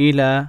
إلى